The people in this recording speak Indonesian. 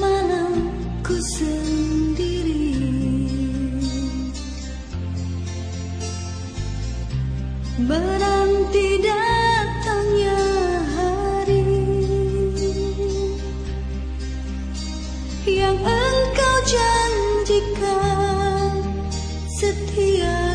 malamku sendiri. Berhenti datangnya hari Yang engkau janjikan setia